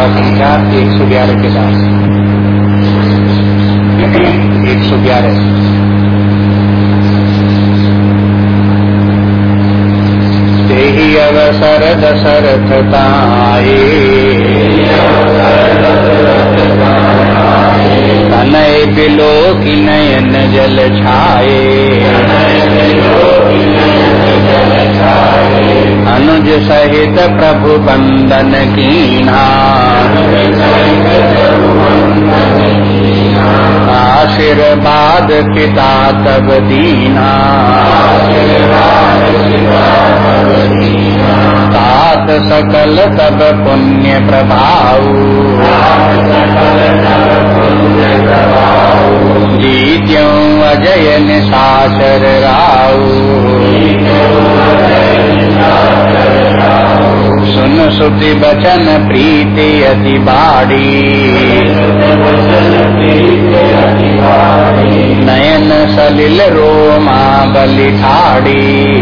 दुआ संख्या एक सौ ग्यारह के साथ एक सौ ग्यारह ही अवसर दशरथ तनय बिलो की नयन जल छाए। अनुज सहित प्रभु बंदन कीना आशीर्वाद पिता तब दीना। तात सकल तब पुण्य प्रभाव जीत्यों अजय निशाचर राऊ सुन सुति बचन प्रीति अति बाड़ी। नयन सलिल रोमा बलि ठाड़ी।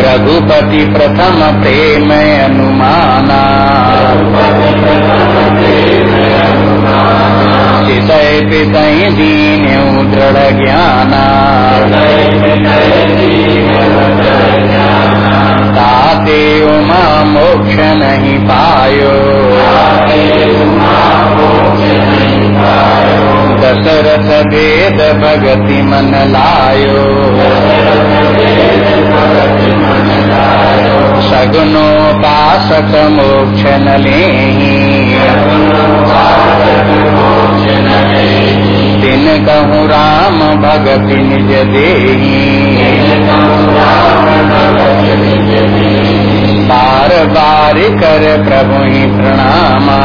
रघुपति प्रथम प्रेम अनुमाना। हृदय दीन दृढ़ ज्ञाना ताते उमा मोक्ष नहीं पायो। दशरथ वेद भगति मन लायो। सगुनो पासक मोक्ष न दिन कहूँ राम भगति निज दे बार बार कर प्रभु ही प्रणामा।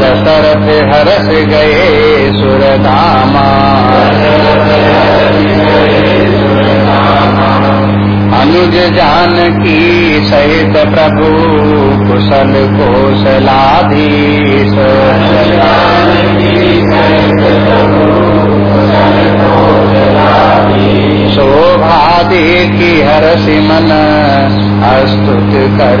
दशरथ हरस गए सुरधामा अनुज जान की सहित प्रभु कुशल कोशलाधीश। शोभा देखी हर सिमन अस्तुत कर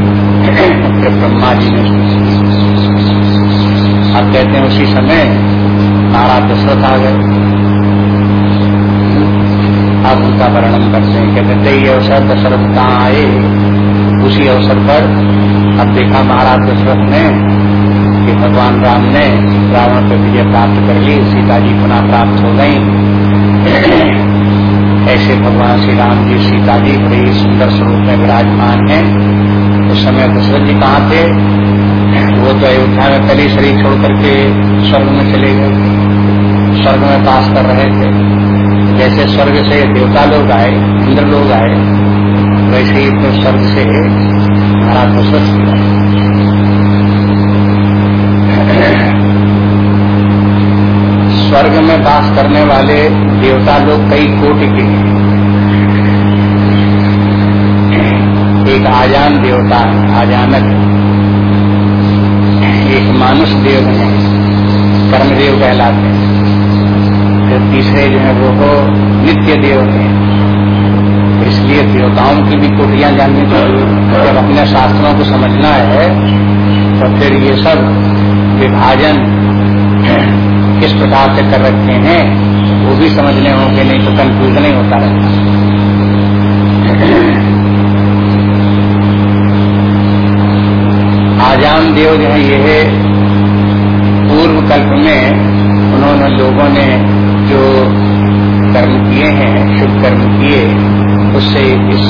ब्रह्मा जी ने अब कहते हैं उसी समय महाराज दशरथ आ गए। अब उनका वर्णन करते हैं। कहते ये अवसर दशरथ कहाँ आए? उसी अवसर पर अब देखा महाराज दशरथ ने कि भगवान राम ने रावण पर विजय प्राप्त कर ली, सीता जी पुनः प्राप्त हो गई। ऐसे भगवान श्री राम जी, सीता जी बड़े सुंदर स्वरूप में विराजमान है। उस समय दशरथ जी कहाँ थे? वो तो अयोध्या में कली शरीर छोड़ करके स्वर्ग में चले गए। स्वर्ग में पास कर रहे थे। जैसे स्वर्ग से देवता लोग आए, इंद्र लोग आए, वैसे ही तो स्वर्ग से महाराज दशरथ स्वर्ग में वास करने वाले देवता लोग कई कोटि के हैं। एक आजान देवता है, आजानक एक मानुष देव है, कर्मदेव कहलाते हैं। फिर तीसरे जो है वो हो नित्य देव है। इसलिए देवताओं की भी कोटियाँ जाननी चाहिए। जब अपने शास्त्रों को समझना है तो फिर ये सब विभाजन किस प्रकार से कर रखे हैं, वो भी समझने होंगे, नहीं तो कंफ्यूजन ही होता रहता। आजाम देव जो है यह पूर्व कल्प में उन्होंने लोगों ने जो कर्म किए हैं शुभ कर्म किए उससे इस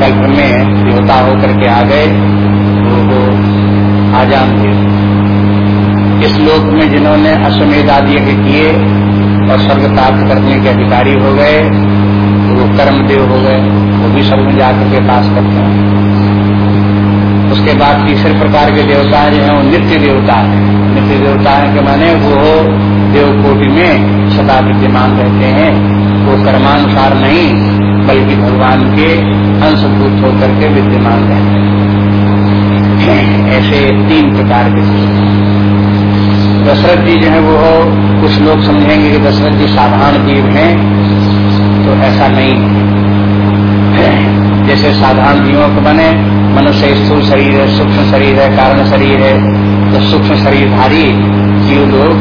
कल्प में देवता होकर के आ गए वो, वो आजाम देव इस लोक में जिन्होंने अश्वमेध आदि यज्ञ किए और स्वर्ग प्राप्त करने के अधिकारी हो गए वो कर्मदेव हो गए वो भी सब में जाकर के पास करते हैं। उसके बाद तीसरे प्रकार के देवता जो है, वो नित्य देवता है। नित्य देवता के माने वो देवकोटि में सदा विद्यमान रहते हैं। वो कर्मानुसार नहीं, बल्कि भगवान के अंशभूत होकर के विद्यमान रहते हैं। ऐसे तीन प्रकार के दशरथ जी जो है, वो कुछ लोग समझेंगे कि दशरथ जी साधारण जीव हैं तो ऐसा नहीं जैसे साधारण जीवों को बने, मनुष्य स्थूल शरीर है, सूक्ष्म शरीर है, कारण शरीर है तो सूक्ष्म शरीरधारी जीव लोग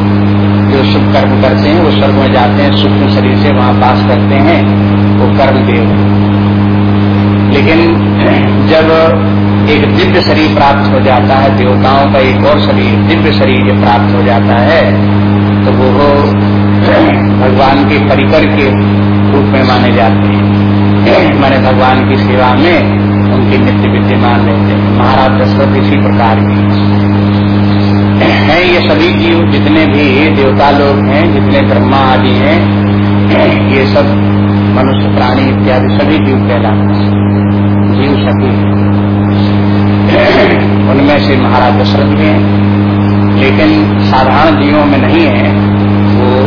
जो शुभ कर्म करते हैं, वो स्वर्ग में जाते हैं, सूक्ष्म शरीर से वहाँ पास करते हैं, वो कर्म देव लेकिन जब एक दिव्य शरीर प्राप्त हो जाता है, देवताओं का एक और शरीर, दिव्य शरीर जब प्राप्त हो जाता है तो वो भगवान के परिकर के रूप में माने जाते हैं। मैंने भगवान की सेवा में उनके नित्य विद्यमान रहते हैं। महाराज दशरथ इसी प्रकार की हैं। ये सभी जीव जितने भी देवता लोग हैं, जितने ब्रह्मा आदि हैं, ये सब मनुष्य, प्राणी इत्यादि सभी जीव कहलाते हैं। जीव सभी उनमें से महाराज दशरथ भी हैं। लेकिन साधारण जीवों में नहीं है। वो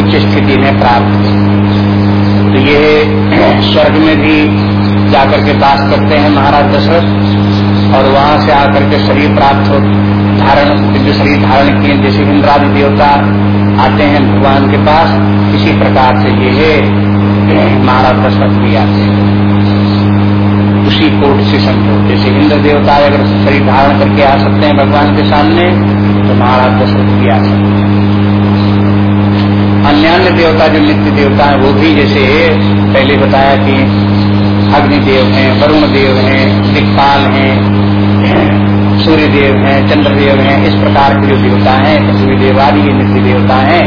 उच्च स्थिति में प्राप्त तो ये स्वर्ग में भी जाकर के पास करते हैं महाराज दशरथ, और वहाँ से आकर के शरीर प्राप्त हो, धारण, दिव्य शरीर धारण किए, जैसे इंद्रादि देवता आते हैं भगवान के पास, इसी प्रकार से ये महाराज दशरथ भी आते हैं। उसी कोट से समझो जैसे इंद्र देवता अगर शरीर धारण करके आ सकते हैं भगवान के सामने तो महाराज दशरथ भी आ सकते हैं। अन्य अन्य देवता, जो नित्य देवता है, वो भी जैसे पहले बताया कि अग्निदेव हैं वरुण देव हैं, दिक्पाल हैं सूर्य देव हैं, चंद्रदेव हैं, इस प्रकार के जो देवता हैं पृथ्वी देवादि ये नित्य देवता हैं,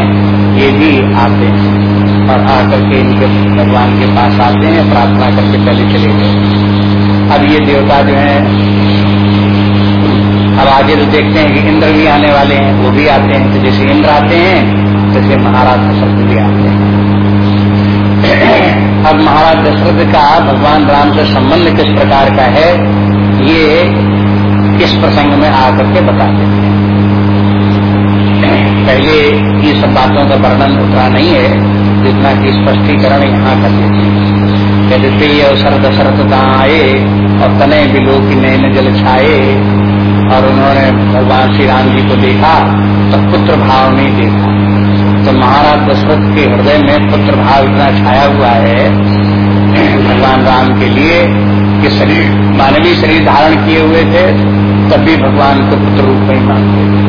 ये भी आते हैं। और आकर के इनके भगवान के पास आते हैं, प्रार्थना करके पहले चले गए। अब ये देवता जो है, अब आगे तो देखते हैं कि इंद्र भी आने वाले हैं, वो भी आते हैं। तो जैसे इंद्र आते हैं तैसे महाराज दशरथ भी आते हैं अब महाराज दशरथ का भगवान राम से संबंध किस प्रकार का है, ये इस प्रसंग में आकर के बता देते हैं। पहले ये सब बातों का वर्णन उतना नहीं है, जितना कि स्पष्टीकरण यहाँ कर देते हैं। यदि अवसर दशरथ आए और तने बिलो की नैन जल छाए और उन्होंने भगवान श्री राम जी को देखा तो पुत्र भाव नहीं देखा। तो महाराज दशरथ के हृदय में पुत्र भाव इतना छाया हुआ है, भगवान राम के लिए, कि शरीर, मानवीय शरीर धारण किए हुए थे तभी भगवान को पुत्र रूप में मानते थे।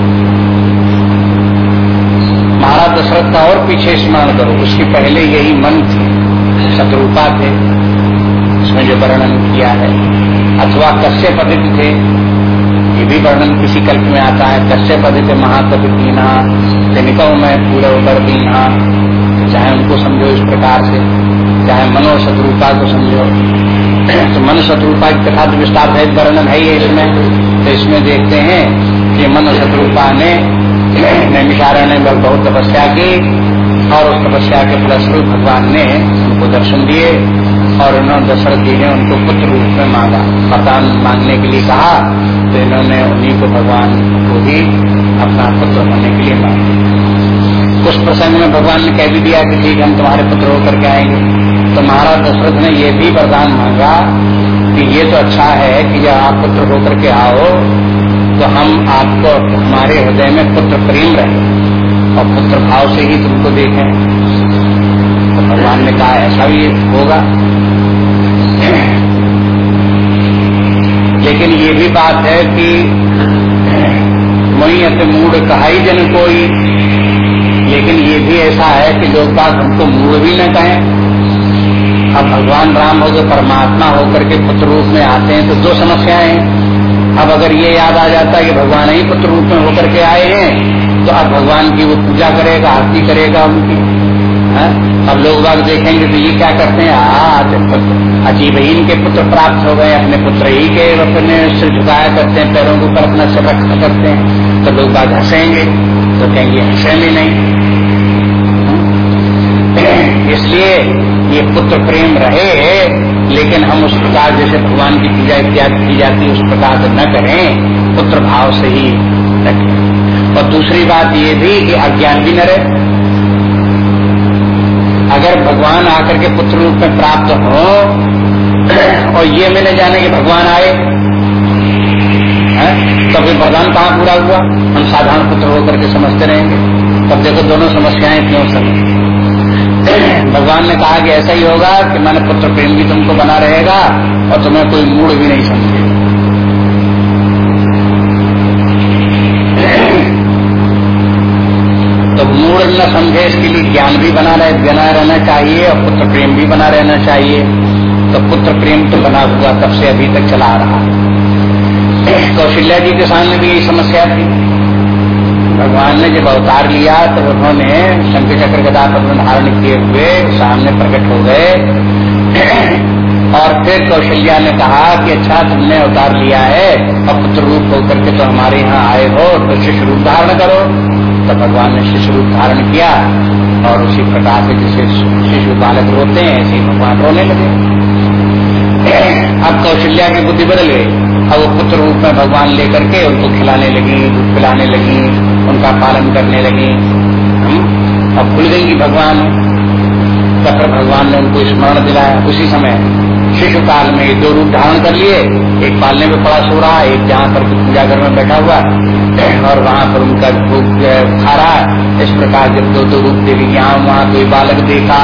महाराज दशरथ का और पीछे स्मरण करो, उसके पहले यही मन थे, शत्रुपा थे, उसमें जो वर्णन किया है, अथवा कश्य पदित थे भी वर्णन किसी कल्प में आता है, कश्य पदित महाकवि दीना जनिकों में पूरा उबर दीना चाहे उनको समझो इस प्रकार से, चाहे मनो शत्रुपा को समझो। तो मन शत्रुपा की कथा तो विस्तार सहित वर्णन है ही इसमें। तो इसमें देखते हैं कि मन शत्रुपा ने नैमिषारण ने बहुत तपस्या की, और उस तपस्या के फलस्वरूप भगवान ने उनको दर्शन दिए। और उन्होंने दशरथ जी ने उनको पुत्र रूप में मांगा। वरदान मांगने के लिए कहा तो इन्होंने उन्हीं को भगवान को ही अपना पुत्र होने के लिए मांगा। उस प्रसंग में भगवान ने कह भी दिया कि ठीक, हम तुम्हारे पुत्र होकर के आएँगे। तो महाराज दशरथ ने यह भी वरदान मांगा कि ये तो अच्छा है कि जब आप पुत्र होकर के आओ तो हम आपको हमारे हृदय में पुत्र प्रेम रहे और पुत्र भाव से ही तुमको देखें। तो भगवान ने कहा, ऐसा भी होगा? लेकिन ये भी बात है कि वही अत मूड कहाई जन कोई। लेकिन ये भी ऐसा है कि लोग बात हमको मूड भी न कहें। अब भगवान राम हो गए, परमात्मा होकर के पुत्र रूप में आते हैं तो दो समस्याएँ हैं। अब अगर ये याद आ जाता है कि भगवान ही पुत्र रूप में होकर के आए हैं तो अब भगवान की वो पूजा करेगा, आरती करेगा उनकी। अब लोग बाग देखेंगे तो ये क्या करते हैं? आज अजीब ही इनके पुत्र प्राप्त हो गए, अपने पुत्र ही के अपने सिर झुकाया करते हैं, पैरों के ऊपर अपना सिर रख करते हैं तो लोग बाग हंसेंगे तो कहेंगे हंसेंगे नहीं। इसलिए ये पुत्र प्रेम रहे, लेकिन हम उस प्रकार जैसे भगवान की पूजा इत्यादि की जाती है, उस प्रकार से न करें, पुत्र भाव से ही रखें। और दूसरी बात ये भी कि अज्ञान भी न रहे। अगर भगवान आकर के पुत्र रूप में प्राप्त हो, और ये मैंने जाने कि भगवान आए तो फिर वरदान कहाँ पूरा हुआ? हम साधारण पुत्र होकर के समझते रहेंगे। तब देखो दोनों समस्याएँ क्यों समझ भगवान ने कहा कि ऐसा ही होगा कि मैंने पुत्र प्रेम भी तुमको बना रहेगा, और तुम्हें कोई मूड भी नहीं समझे तो मूड न समझे, इसके लिए ज्ञान भी बना रहे, बना रहना चाहिए और पुत्र प्रेम भी बना रहना चाहिए। तो पुत्र प्रेम तो बना हुआ तब से अभी तक चला रहा कौशल्या जी के सामने भी यही समस्या थी। भगवान ने जब अवतार लिया तो उन्होंने शंकर चक्र गदा पर धारण किए हुए सामने प्रकट हो गए। और फिर कौशल्या ने कहा कि अच्छा तुमने अवतार लिया है, और पुत्र रूप होकर के तो हमारे यहाँ आए हो तो शिष्य रूप धारण करो। तो भगवान ने शिष्य रूप धारण किया और उसी प्रकार से जैसे शिशु बालक रोते हैं, ऐसे भगवान रोने लगे। अब कौशल्या की बुद्धि बदल गई। अब वो पुत्र रूप में भगवान लेकर के उनको खिलाने लगी, दूध पिलाने लगी, उनका पालन करने लगी। अब भूल गई भगवान तब भगवान ने उनको स्मरण दिलाया। उसी समय शिशु काल में दो रूप धारण कर लिए। एक पालने में पड़ा सो रहा, एक जहाँ पर पूजा घर में बैठा हुआ और वहाँ पर उनका भूख खा रहा है। इस प्रकार जब दो दो रूप देवी यहाँ, वहाँ कोई बालक देखा,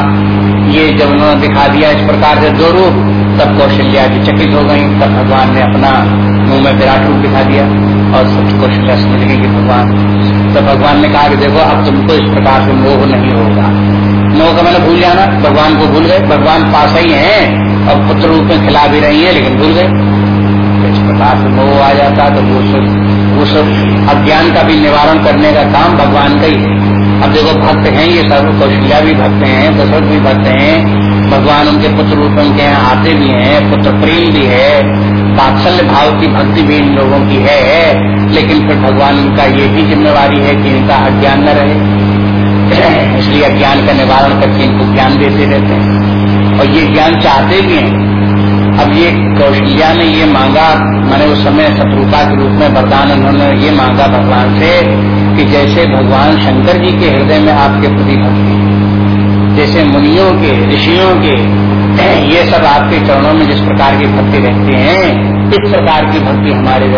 ये जब उन्होंने दिखा दिया इस प्रकार से दो रूप, तब कौशल्या की चकित हो गई। तब भगवान ने अपना मुँह में विराट रूप दिखा दिया और सब कौशल्या समझ गई कि भगवान, तब भगवान ने कहा कि देखो, अब तुमको इस प्रकार से मोह नहीं होगा। मोह का मैंने भूल जाना, भगवान को भूल गए, भगवान पास ही है और पुत्र रूप में खिला भी रही है, लेकिन भूल गए। इस प्रकार से मोह आ जाता तो वो सब उस अज्ञान का भी निवारण करने का काम भगवान का ही है। अब देखो, भक्त हैं ये सब, कौशल्या भी भक्त हैं, दशरथ भी भक्त हैं, भगवान उनके पुत्र रूप उनके यहाँ आते भी हैं, पुत्र प्रेम भी है वात्सल्य भाव की भक्ति भी इन लोगों की है, लेकिन फिर भगवान उनका ये भी जिम्मेवारी है कि इनका अज्ञान न रहे। इसलिए अज्ञान का निवारण करके इनको ज्ञान देते रहते हैं। और ये ज्ञान चाहते भी हैं। अब ये कौशल्या ने ये मांगा, मैंने उस समय शत्रुता के रूप में वरदान उन्होंने ये मांगा भगवान से कि जैसे भगवान शंकर जी के हृदय में आपके प्रति भक्ति जैसे मुनियों के, ऋषियों के, ये सब आपके चरणों में जिस प्रकार की भक्ति रहती है, इस प्रकार की भक्ति हमारे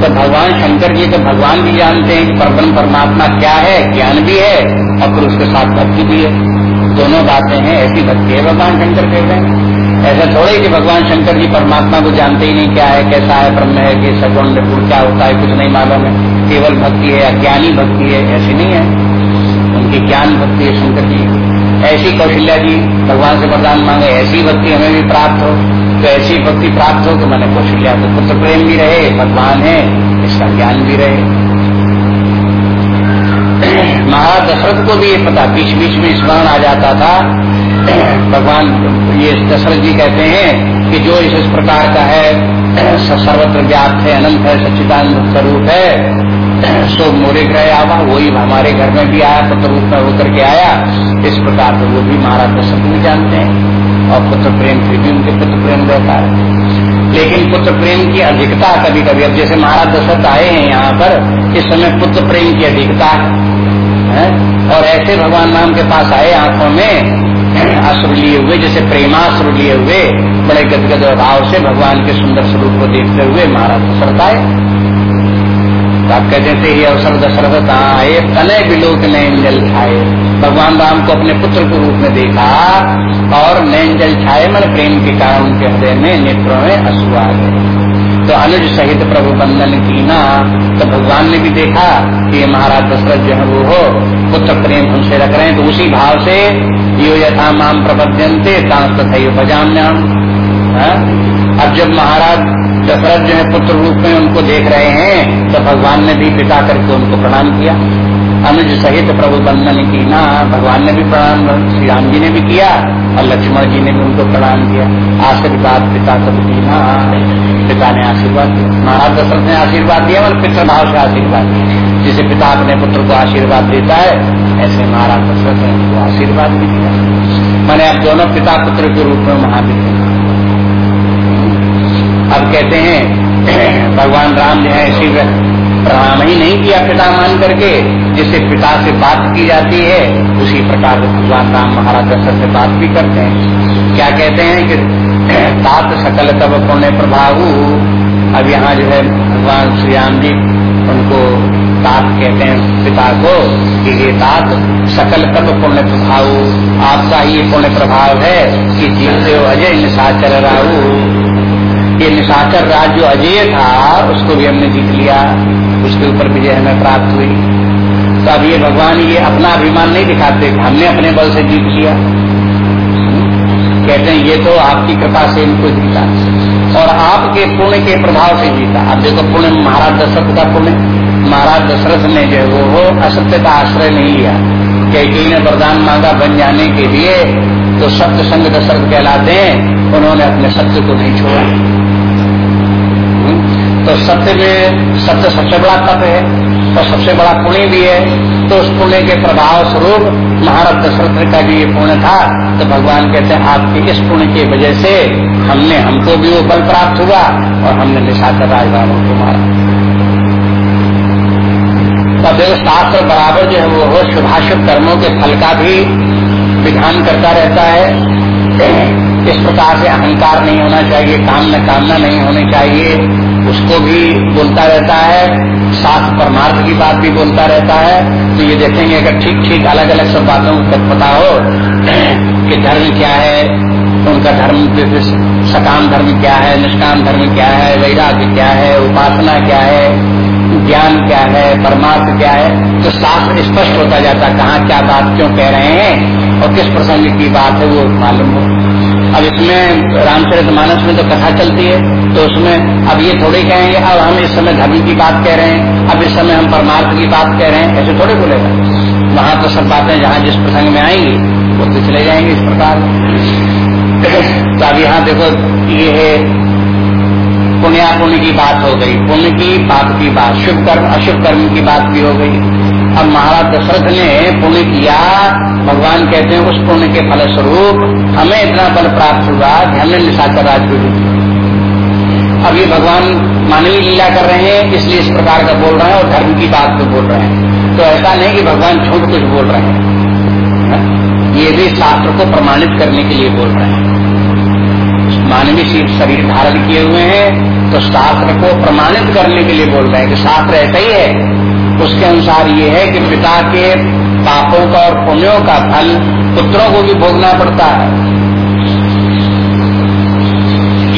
तो भगवान शंकर जी तो भगवान भी जानते हैं कि परम परमात्मा क्या है, ज्ञान भी है और फिर उसके साथ भक्ति भी है। दोनों बातें हैं, ऐसी भक्ति है भगवान शंकर कहते हैं ऐसा थोड़े कि भगवान शंकर जी परमात्मा को जानते ही नहीं क्या है, कैसा है, ब्रह्म है, कि सगुण निर्गुण क्या होता है, कुछ नहीं मालूम है। केवल भक्ति है, अज्ञानी भक्ति है, ऐसी नहीं है। उनकी ज्ञान भक्ति है शंकर जी ऐसी कौशल्या जी भगवान से वरदान मांगे, ऐसी भक्ति हमें भी प्राप्त हो तो ऐसी भक्ति प्राप्त हो कि मैंने कौशल्या तो पुत्र प्रेम भी रहे, भगवान है, इसका ज्ञान भी रहे। महाराज दशरथ को भी ये पता बीच बीच में स्मरण आ जाता था। भगवान ये दशरथ जी कहते हैं कि जो इस प्रकार का है सर्वत्र व्याप्त है, अनंत है, सच्चिदानंद स्वरूप है सो मोरे ग्रह आवा, वही हमारे घर में भी आया, पुत्र रूप में होकर के आया। इस प्रकार से वो भी महाराज दशरथ भी जानते हैं और पुत्र प्रेम फिर भी उनके पुत्र प्रेम रहता है। लेकिन पुत्र प्रेम की अधिकता कभी कभी अब जैसे महाराज दशरथ आए हैं यहाँ पर, इस समय पुत्र प्रेम की अधिकता है और ऐसे भगवान नाम के पास आए आँखों में अश्रु लिए हुए, जैसे प्रेमाश्रु लिए हुए, बड़े गदगद भाव से भगवान के सुंदर स्वरूप को देखते हुए महाराज दशरथ आए। आप कहते थे ये अवसर दशरथ आए तनय बिलोक नैन जल छाए। भगवान राम को अपने पुत्र के रूप में देखा और नैन जल छाए, मन प्रेम के कारण उनके हृदय में नेत्रों में अश्रु आ गए। तो अनुज सहित प्रभु बंधन की ना तो भगवान ने भी देखा कि ये महाराज दशरथ जो है वो हो, पुत्र प्रेम हमसे रख रहे हैं तो उसी भाव से यो यथा माम प्रबद्यंते तांस बजाम्याम हाँ? अब जब महाराज दशरथ जो है पुत्र रूप में उनको देख रहे हैं तो भगवान ने भी पिता करके उनको प्रणाम किया। अनुज सहित प्रभु बंधन की ना, भगवान ने भी प्रणाम, श्री राम जी ने भी किया और लक्ष्मण जी ने भी उनको प्रणाम किया। आशीर्वाद पिता सब की ना, पिता ने आशीर्वाद दिया। महाराज दशरथ ने आशीर्वाद दिया और पितृभाव से आशीर्वाद दिया। जिसे पिता अपने पुत्र को आशीर्वाद देता है, ऐसे महाराज दशरथ ने उनको आशीर्वाद भी दिया। मैंने अब दोनों पिता पुत्र के रूप में महावीर अब कहते हैं, भगवान राम जो है, शिव प्रणाम ही नहीं किया पिता मान करके, जिससे पिता से बात की जाती है, उसी प्रकार भगवान राम महाराज दशरथ से बात भी करते हैं। क्या कहते हैं कि, तात सकल तब पुण्य प्रभाव। अब यहाँ जो है, भगवान श्री राम जी उनको तात कहते हैं पिता को, कि ये तात, सकल तब पुण्य प्रभाव। आपका ये पुण्य प्रभाव है कि हो अजय निशाचर राहु। ये निशाचर राज जो अजय था, उसको भी हमने जीत लिया। उसके ऊपर विजय हमें प्राप्त हुई। तो अब ये भगवान ये अपना अभिमान नहीं दिखाते हमने अपने बल से जीत लिया। कहते हैं, ये तो आपकी कृपा से इनको जीता। और आपके पुण्य के प्रभाव से जीता। अब देखो, पुण्य महाराज दशरथ का पुण्य। महाराज दशरथ ने जो वो असत्य का आश्रय नहीं लिया। कई ने वरदान मांगा बन जाने के लिए। तो सत्य संग दशरथ कहलाते हैं, उन्होंने अपने सत्य को नहीं छोड़ा। तो सत्य में, सत्य सबसे बड़ा तप है, और सबसे बड़ा पुण्य भी है। तो उस पुण्य के प्रभाव स्वरूप महाराज दशरथ का भी ये पुण्य था। तो भगवान कहते हैं, आपके इस पुण्य की वजह से हमने, हमको भी वो बल प्राप्त हुआ, और हमने निशाकर राजवानों को मारा। तब शास्त्र बराबर जो है, वो शुभाशुभ कर्मों के फल का भी विधान करता रहता है, इस प्रकार से अहंकार नहीं होना चाहिए काम न कामना नहीं होनी चाहिए। उसको भी बोलता रहता है, साथ परमार्थ की बात भी बोलता रहता है। तो ये देखेंगे, अगर ठीक ठीक अलग अलग सब बातों को पता हो, कि धर्म क्या है, उनका धर्म सकाम धर्म क्या है, निष्काम धर्म क्या है, वैराग्य क्या है, उपासना क्या है ज्ञान क्या है, परमार्थ क्या है तो शास्त्र स्पष्ट होता जाता कहाँ क्या बात क्यों कह रहे हैं और किस प्रसंग की बात है वो मालूम हो। अब इसमें रामचरित मानस में तो कथा चलती है तो उसमें अब ये थोड़े कहेंगे, अब हम इस समय धर्म की बात कह रहे हैं, अब इस समय हम परमार्थ की बात कह रहे हैं, ऐसे थोड़े बोलेगा। वहाँ तो सब बातें जहाँ जिस प्रसंग में आएँगी, वो तो चले जाएँगे इस प्रकार। तो अब यहाँ देखो, ये है पुण्या पुण्य की बात हो गई पुण्य की पाप की बात शुभ कर्म अशुभ कर्म की बात भी हो गई। अब महाराज दशरथ ने पुण्य किया भगवान कहते हैं, उस पुण्य के फलस्वरूप हमें इतना बल प्राप्त हुआ कि हमने निशाकर राज ये भगवान मानवीय लीला कर रहे हैं, इसलिए इस प्रकार का बोल रहे हैं और धर्म की बात को बोल रहे हैं। तो ऐसा नहीं कि भगवान झूठ कुछ बोल रहे हैं। हाँ? ये भी शास्त्र को प्रमाणित करने के लिए बोल रहे हैं। मानवीय शरीर धारण किए हुए हैं तो शास्त्र को प्रमाणित करने के लिए बोल रहे हैं कि शास्त्र ऐसा ही है। उसके अनुसार ये है कि पिता के पापों का और पुण्यों का फल पुत्रों को भी भोगना पड़ता है।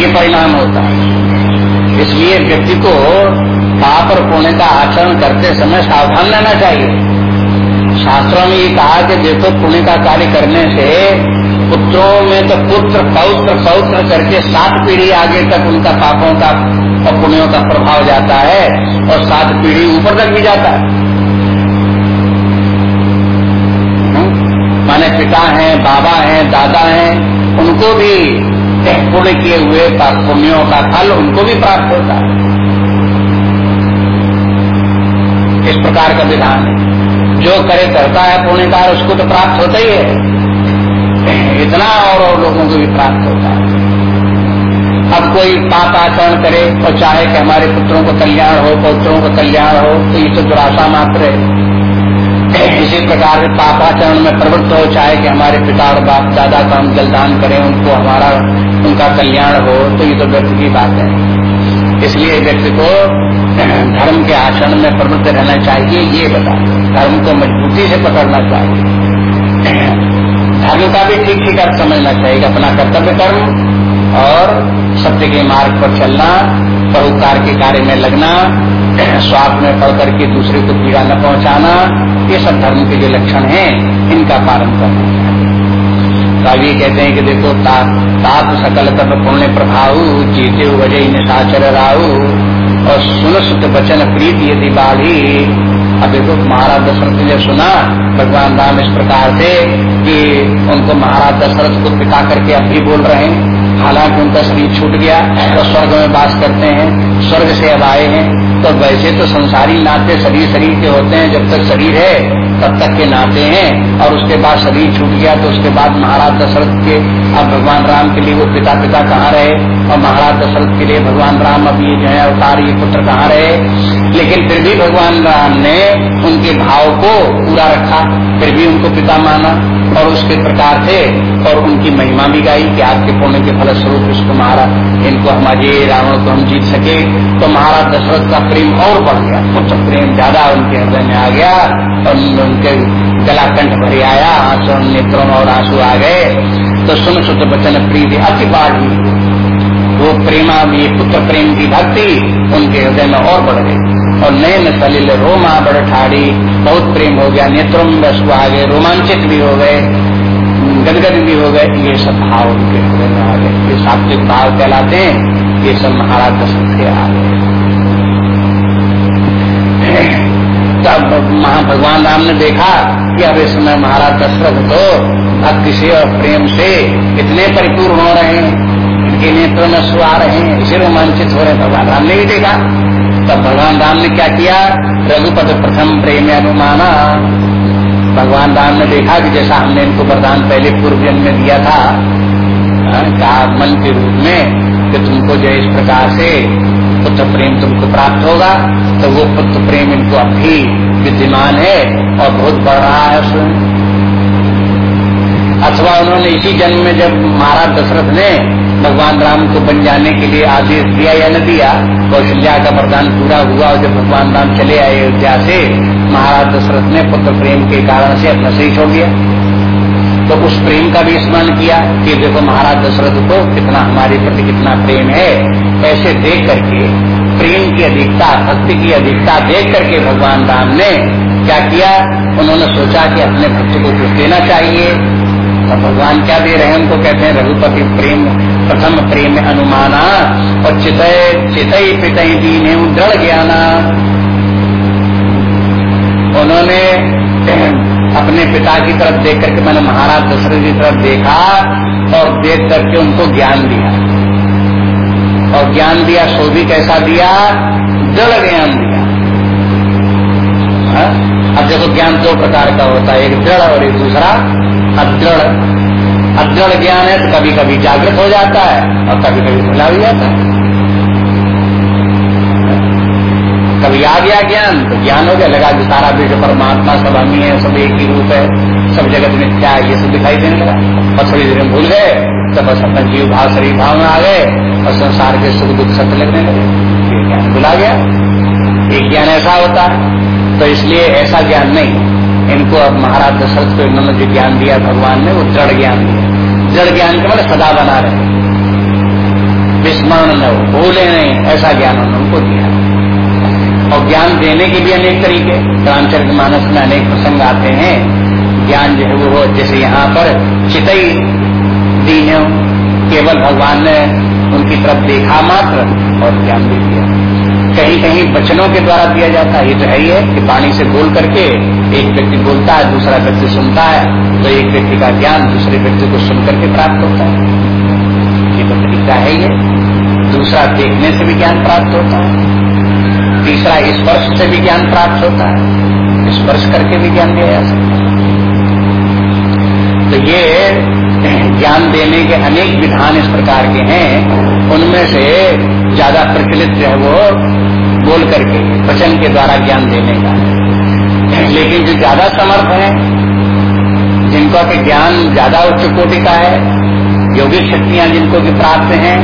ये परिणाम होता है। इसलिए व्यक्ति को पाप और पुण्य का आचरण करते समय सावधान रहना चाहिए। शास्त्रों में ये कहा कि देखो पुण्य का कार्य करने से पुत्रों में तो पुत्र पौत्र पौत्र करके सात पीढ़ी आगे तक उनका पापों का और पुण्यों का प्रभाव जाता है और सात पीढ़ी ऊपर तक भी जाता है। माने पिता हैं, बाबा हैं, दादा हैं, उनको भी पुण्य किए हुए पुण्यों का फल उनको भी प्राप्त होता है। इस प्रकार का विधान है। जो करे करता है पुण्य का उसको तो प्राप्त होता ही है। इतना और, और लोगों को भी प्राप्त होता है। अब कोई पाप आचरण करे और चाहे कि हमारे पुत्रों को कल्याण हो पौत्रों का कल्याण हो तो ये तो दुराशा मात्र है। इसी प्रकार से पापाचरण में प्रवृत्त हो चाहे कि हमारे पिता और बाप दादा का हम जलदान करें उनको हमारा उनका कल्याण हो तो ये तो व्यक्ति की बात है। इसलिए व्यक्ति को धर्म के आचरण में प्रवृत्त रहना चाहिए ये बता धर्म को मजबूती से पकड़ना चाहिए। का भी ठीक ठीक अर्थ समझना चाहिए अपना कर्तव्य कर्म और सत्य के मार्ग पर चलना परोपकार के कार्य में लगना स्वार्थ में पढ़ करके दूसरे को पीड़ा न पहुंचाना ये सब धर्म के जो लक्षण हैं इनका पालन करना चाहिए। ये कहते हैं कि देखो ता, ताप सकल तब पुण्य प्रभाव जीते वजह निशाचर राहु और सुन सुत बचन प्रीति यदि बाढ़ी अब देखो, महाराज दशरथ ने सुना, भगवान राम इस प्रकार से कि उनको महाराज दशरथ को पिता करके अभी बोल रहे हैं। हालाँकि उनका शरीर छूट गया तो स्वर्ग में बास करते हैं, स्वर्ग से अब आए हैं। तो वैसे तो संसारी नाते शरीर शरीर के होते हैं, जब तक शरीर है, तब तक के नाते हैं। और उसके बाद शरीर छूट गया तो उसके बाद महाराज दशरथ के, अब भगवान राम के लिए वो पिता पिता कहाँ रहे? और महाराज दशरथ के लिए भगवान राम अब ये जो है, अवतार, ये पुत्र कहाँ रहे? लेकिन फिर भी भगवान राम ने उनके भाव को पूरा रखा, फिर भी उनको पिता माना। और उसके प्रकार थे, और उनकी महिमा भी गाई कि आपके पुण्य के फलस्वरूप इसको महाराज, इनको हमारे रावण को हम जीत सके। तो महाराज दशरथ का प्रेम और बढ़ गया। पुत्र प्रेम ज़्यादा उनके हृदय में आ गया। और उनके गला कंठ भरे आया आँसू नेत्रों और आँसू आ गए। तो सुन सुत बचन प्रीति अति बाढ़ी वो प्रेमा भी पुत्र प्रेम की भक्ति उनके हृदय में और बढ़ गई। और नयन सलिल रोमा बड़ ठाड़ी बहुत प्रेम हो गया, नेत्रों में बस आ गए, रोमांचित भी हो गए, गदगद भी हो गए, ये सब भाव उनके हृदय में आ गए। ये सात्विक भाव कहलाते हैं, ये सब महाराज दशरथ के आ गए। तब महा भगवान राम ने देखा कि अब इस समय महाराज दशरथ तो भक्ति से और प्रेम से इतने परिपूर्ण हो रहे हैं, इनके नेत्रों में सुहा रहे हैं, इसे रोमांचित हो रहे भगवान राम ने भी देखा। तब भगवान राम ने क्या किया? रघुपत प्रथम प्रेम अनुमाना। भगवान राम ने देखा कि जैसा हमने इनको वरदान पहले पूर्व जन्म में दिया था हाँ, कहा मन के रूप में कि तुमको जो इस प्रकार से पुत्र प्रेम तुमको प्राप्त होगा तो वो पुत्र प्रेम इनको अब भी विद्यमान है और बहुत बढ़ रहा है उसमें। अथवा उन्होंने इसी जन्म में जब महाराज दशरथ ने भगवान राम को बन जाने के लिए आदेश दिया या न दिया, कौशल्या का वरदान पूरा हुआ और जब भगवान राम चले आए अयोध्या से, महाराज दशरथ ने पुत्र प्रेम के कारण से अपना सही छोड़ दिया। तो उस प्रेम का भी स्मरण किया कि देखो महाराज दशरथ को कितना हमारे प्रति कितना प्रेम है। ऐसे देख करके, प्रेम की अधिकता, भक्ति की अधिकता देख करके भगवान राम ने क्या किया? उन्होंने सोचा कि अपने भक्त को कुछ देना चाहिए। भगवान क्या दे रहे हैं? उनको कहते हैं रघुपति प्रेम, प्रथम प्रेम अनुमाना और चितय चितई पितई दीन दृढ़ ज्ञाना। उन्होंने अपने पिता की तरफ़ देख करके मैंने महाराज दशरथ की तरफ़ देखा और देख करके उनको ज्ञान दिया। और ज्ञान दिया सो भी कैसा दिया? दृढ़ ज्ञान दिया। हा? अब देखो ज्ञान दो प्रकार का होता है, एक जड़ और एक दूसरा अदृढ़ अदृढ़ ज्ञान है तो कभी कभी जागृत हो जाता है और कभी कभी भुला भी जाता है। कभी आ गया ज्ञान तो ज्ञान हो गया, लगा कि सारा विश्व परमात्मा सब हम ही, सब एक ही रूप है, सब जगत में क्या है ये सब दिखाई देने लगा? और थोड़ी देर में भूल गए तो बस अपना जीव भाव, शरीर भाव में आ गए, और संसार के सुख दुख सत्य लगने लगे। ज्ञान भुला गया। एक ज्ञान ऐसा होता है तो इसलिए ऐसा ज्ञान नहीं। इनको अब महाराज दशरथ को इन्होंने जो ज्ञान दिया, भगवान ने वो जड़ ज्ञान दिया। जड़ ज्ञान के मतलब सदा बना रहे। विस्मरण न हो, भूले नहीं, ऐसा ज्ञान उनको दिया। और ज्ञान देने के भी अनेक तरीके रामचरित मानस में अनेक प्रसंग आते हैं। ज्ञान जो है वो जैसे यहाँ पर चितई दी है। केवल भगवान ने उनकी तरफ़ देखा मात्र और ज्ञान भी दिया। कहीं कहीं वचनों के द्वारा दिया जाता है। ये तो है ही है कि पानी से बोल करके एक व्यक्ति बोलता है, दूसरा व्यक्ति सुनता है तो एक व्यक्ति का ज्ञान दूसरे व्यक्ति को सुन करके प्राप्त होता है। ये तो तरीका है ये। दूसरा देखने से भी ज्ञान प्राप्त होता है। तीसरा स्पर्श से भी ज्ञान प्राप्त होता है। स्पर्श करके भी ज्ञान दिया जा सकता है। तो ये ज्ञान देने के अनेक विधान इस प्रकार के हैं। उनमें से ज़्यादा प्रचलित जो है वो बोल करके, वचन के द्वारा ज्ञान देने का। लेकिन जो ज़्यादा समर्थ है, जिनका के ज्ञान ज़्यादा उच्च कोटि का है योगिक शक्तियाँ जिनको भी प्राप्त हैं,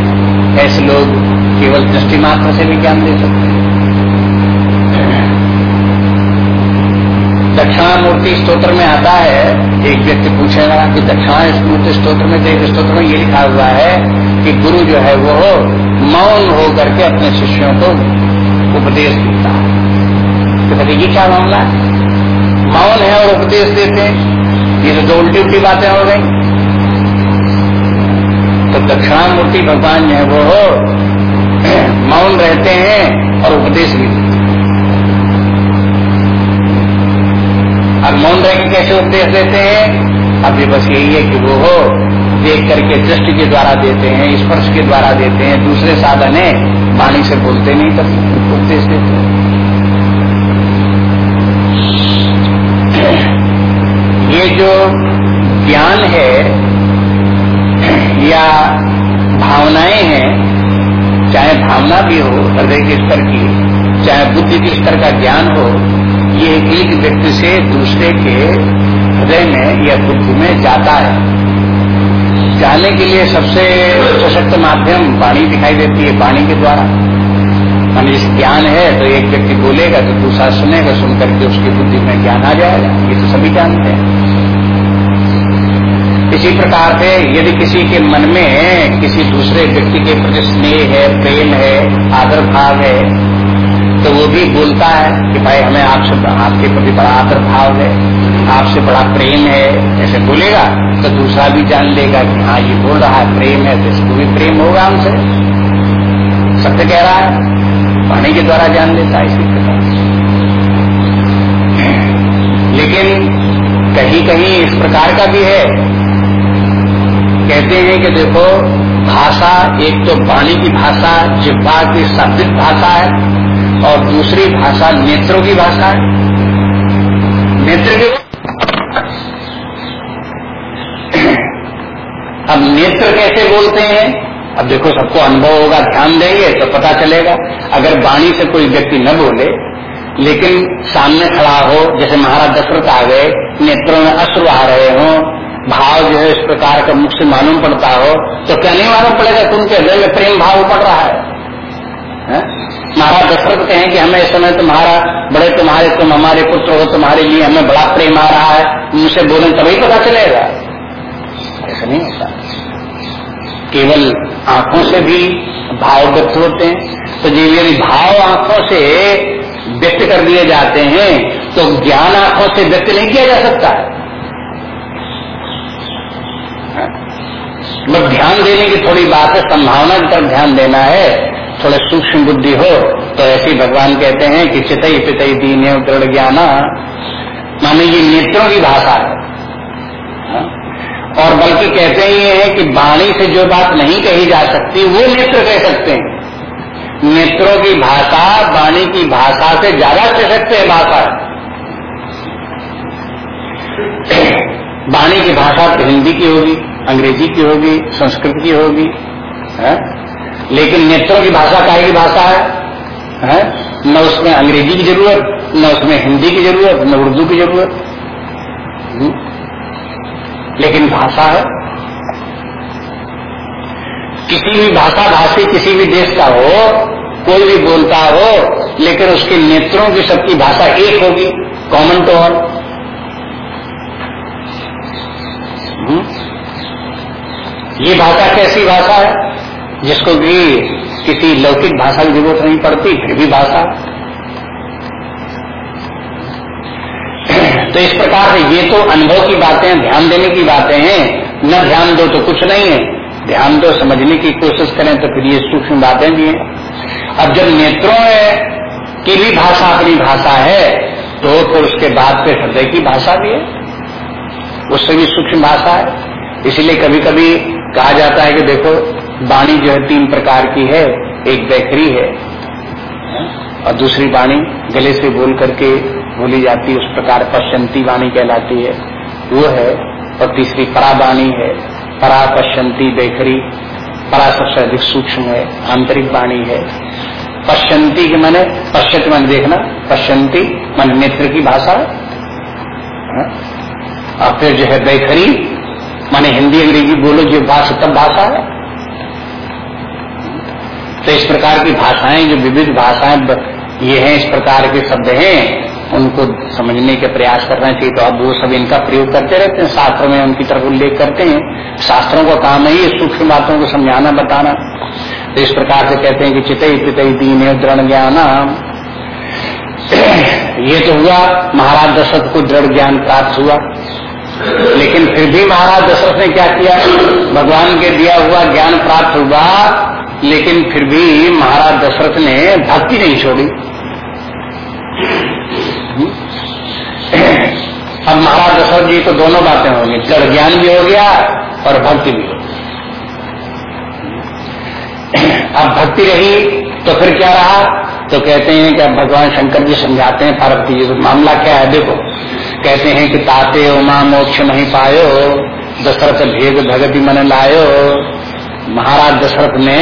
ऐसे लोग केवल दृष्टि मात्र से भी ज्ञान दे सकते हैं। दक्षिणा दक्षिणामूर्ति स्त्रोत्र में आता है, एक व्यक्ति पूछेगा कि दक्षिणामूर्ति स्त्रोत्र में देव स्त्रोत्र में ये लिखा हुआ है कि गुरु जो है वो मौन हो करके अपने शिष्यों को उपदेश देता है। तो बताइए क्या मामला? है मौन है और उपदेश देते हैं? ये तो दो उल्टी उल्टी बातें हो गई। तो दक्षिणामूर्ति भगवान जो है वो मौन रहते हैं और उपदेश भी देते अब मौन रह के कैसे उपदेश देते हैं? ये बस यही है कि वो हो, देख करके दृष्टि के द्वारा देते हैं, स्पर्श के द्वारा देते हैं, दूसरे साधन है, वाणी से बोलते नहीं तब उपदेश देते हैं। ये जो ज्ञान है, या भावनाएँ हैं, चाहे भावना भी हो, हृदय के स्तर की, चाहे बुद्धि के स्तर का ज्ञान हो ये एक व्यक्ति से दूसरे के हृदय में या बुद्धि में जाता है। जाने के लिए सबसे सशक्त माध्यम वाणी दिखाई देती है, वाणी के द्वारा। मान जिस ज्ञान है तो एक व्यक्ति बोलेगा तो दूसरा सुनेगा सुन करके उसकी बुद्धि में ज्ञान आ जाएगा। ये तो सभी जानते हैं। इसी प्रकार से यदि किसी के मन में किसी दूसरे व्यक्ति के प्रति स्नेह है, प्रेम है आदर भाव है तो वो भी बोलता है कि भाई हमें आपसे आपके प्रति बड़ा आदर भाव है, आपसे बड़ा प्रेम है। ऐसे बोलेगा तो दूसरा भी जान लेगा कि हाँ ये बोल रहा है, प्रेम है तो इसको भी प्रेम होगा हमसे। सत्य कह रहा है। पानी के द्वारा जान लेता है, इसी प्रकार लेकिन कहीं कहीं इस प्रकार का भी है। कहते हैं कि देखो, भाषा एक तो वाणी की भाषा जिब्बा की शाब्दिक भाषा है। और दूसरी भाषा नेत्रों की भाषा है। नेत्र की अब नेत्र कैसे बोलते हैं? अब देखो सबको अनुभव होगा ध्यान देंगे तो पता चलेगा। अगर वाणी से कोई व्यक्ति न बोले लेकिन सामने खड़ा हो जैसे महाराज दशरथ आ गए नेत्रों में अश्रु आ रहे हो भाव जो है इस प्रकार का मुख से मालूम पड़ता हो तो क्या नहीं मालूम पड़ेगा तुमके हृदय में प्रेम भाव पड़ रहा है, है? महाराज दशरथ कहें कि हमें इस समय तुम्हारा बड़े तुम्हारे तुम, हमारे पुत्र हो, तुम्हारे लिए हमें बड़ा प्रेम आ रहा है। उनसे बोले, तभी पता चलेगा। ऐसा नहीं होता। केवल आँखों से भी भाव व्यक्त होते हैं। तो जो, यदि भाव आँखों से व्यक्त कर दिए जाते हैं तो ज्ञान आँखों से व्यक्त नहीं किया जा सकता। मतलब ध्यान देने की थोड़ी बात है, संभावना की तरफ़ ध्यान देना है। थोड़ा सूक्ष्म बुद्धि हो तो ऐसे भगवान कहते हैं कि चितई पितई दीन दृढ़ ज्ञान माने ये नेत्रों की भाषा है हाँ? और बल्कि कहते ही है कि वाणी से जो बात नहीं कही जा सकती, वो नेत्र कह सकते हैं नेत्रों की भाषा, वाणी की भाषा से ज़्यादा कह सकते है भाषा वाणी की भाषा तो हिंदी की होगी, अंग्रेज़ी की होगी, संस्कृत की होगी? हाँ? लेकिन नेत्रों की भाषा का की भाषा है, है? न उसमें अंग्रेज़ी की ज़रूरत न उसमें हिंदी की ज़रूरत न उर्दू की ज़रूरत हम्म? लेकिन भाषा है किसी भी भाषा भाषी किसी भी देश का हो कोई भी बोलता हो लेकिन उसके नेत्रों की सबकी भाषा एक होगी कॉमन हम्म? ये भाषा कैसी भाषा है जिसको भी किसी लौकिक भाषा की ज़रूरत नहीं पड़ती, फिर भी भाषा। तो इस प्रकार से ये तो अनुभव की बातें हैं ध्यान देने की बातें हैं। न ध्यान दो तो कुछ नहीं है। ध्यान दो, समझने की कोशिश करें तो फिर ये सूक्ष्म बातें भी हैं। अब जब नेत्रों की भी भाषा अपनी भाषा है तो फिर उसके बाद फिर हृदय की भाषा भी है। उससे भी सूक्ष्म भाषा है। इसीलिए कभी कभी कहा जाता है कि देखो वाणी जो है तीन प्रकार की है, एक बैखरी है, और दूसरी वाणी गले से बोल करके बोली जाती है, उस प्रकार पश्चंती वाणी कहलाती है। वो है, और तीसरी परावाणी है। परा पश्चंती बैखरी, परा सबसे अधिक सूक्ष्म है, आंतरिक वाणी है। पश्चंती के मैंने पश्चित मन देखना पश्चंती मन नेत्र की भाषा है? और फिर जो है बैखरी, माने हिंदी अंग्रेज़ी बोलो, जो भाषा, तब भाषा है। तो इस प्रकार की भाषाएँ, जो विविध भाषाएँ ये हैं, इस प्रकार के शब्द हैं, उनको समझने के प्रयास करना चाहिए। तो अब वो सब इनका प्रयोग करते रहते हैं, शास्त्रों में उनकी तरफ़ उल्लेख करते हैं। शास्त्रों का काम है सूक्ष्म बातों को समझाना, बताना। तो इस प्रकार से कहते हैं कि चितई पितई दीन दृढ़ ज्ञान ये तो हुआ, महाराज दशरथ को दृढ़ ज्ञान प्राप्त हुआ। लेकिन फिर भी महाराज दशरथ ने क्या किया? भगवान के दिया हुआ ज्ञान प्राप्त हुआ, लेकिन फिर भी महाराज दशरथ ने भक्ति नहीं छोड़ी। अब महाराज दशरथ जी तो दोनों बातें होंगी। जड़ ज्ञान भी हो गया और भक्ति भी हो अब भक्ति रही तो फिर क्या रहा? तो कहते हैं कि अब भगवान शंकर जी समझाते हैं पार्वती जी तो मामला क्या है? देखो कहते हैं कि ताते उमा मोक्ष नहीं पायो, दशरथ भेद भगति मन लायो। महाराज दशरथ ने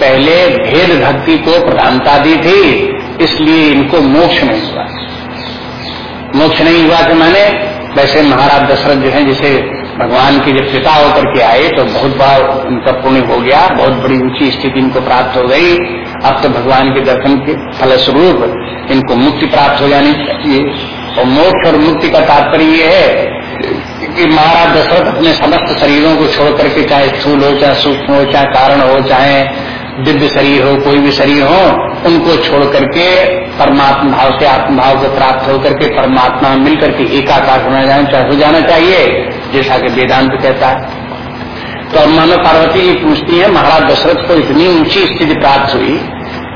पहले भेद भक्ति को प्रधानता दी थी, इसलिए इनको मोक्ष नहीं हुआ। मोक्ष नहीं हुआ कि मैंने वैसे महाराज दशरथ जो है, जिसे भगवान के जब पिता होकर के आए तो बहुत बार उनका पुण्य हो गया, बहुत बड़ी ऊँची स्थिति इनको प्राप्त हो गई। अब तो भगवान के दर्शन के फलस्वरूप इनको मुक्ति प्राप्त हो जानी चाहिए। और मोक्ष और मुक्ति का तात्पर्य ये है कि महाराज दशरथ अपने समस्त शरीरों को छोड़ करके, चाहे स्थूल हो, चाहे सूक्ष्म हो, चाहे कारण हो, चाहे दिव्य शरीर हो, कोई भी शरीर हो, उनको छोड़ करके परमात्मा भाव से आत्मभाव को प्राप्त होकर के परमात्मा मिल करके एकाकार होना जाना हो जाना चाहिए, जैसा कि वेदांत कहता है। तो अब मानो पार्वती ये पूछती है, महाराज दशरथ को इतनी ऊँची स्थिति प्राप्त हुई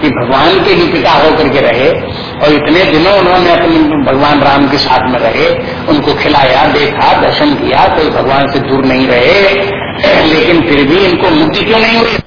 कि भगवान के ही पिता होकर के रहे और इतने दिनों उन्होंने अपने भगवान राम के साथ में रहे, उनको खिलाया, देखा, दर्शन किया, कोई भगवान से दूर नहीं रहे, लेकिन फिर भी इनको मुक्ति क्यों नहीं हुई?